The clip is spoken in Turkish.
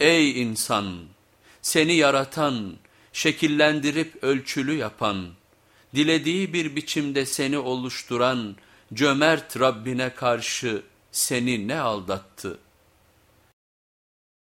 Ey insan! Seni yaratan, şekillendirip ölçülü yapan, dilediği bir biçimde seni oluşturan cömert Rabbine karşı seni ne aldattı?''